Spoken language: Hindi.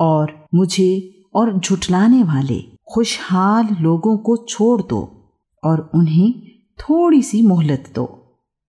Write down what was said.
और मुझे और झुटलाने वाले खुशहाल लोगों को छोड़ दो और उन्हें थोड़ी सी मोहलत दो।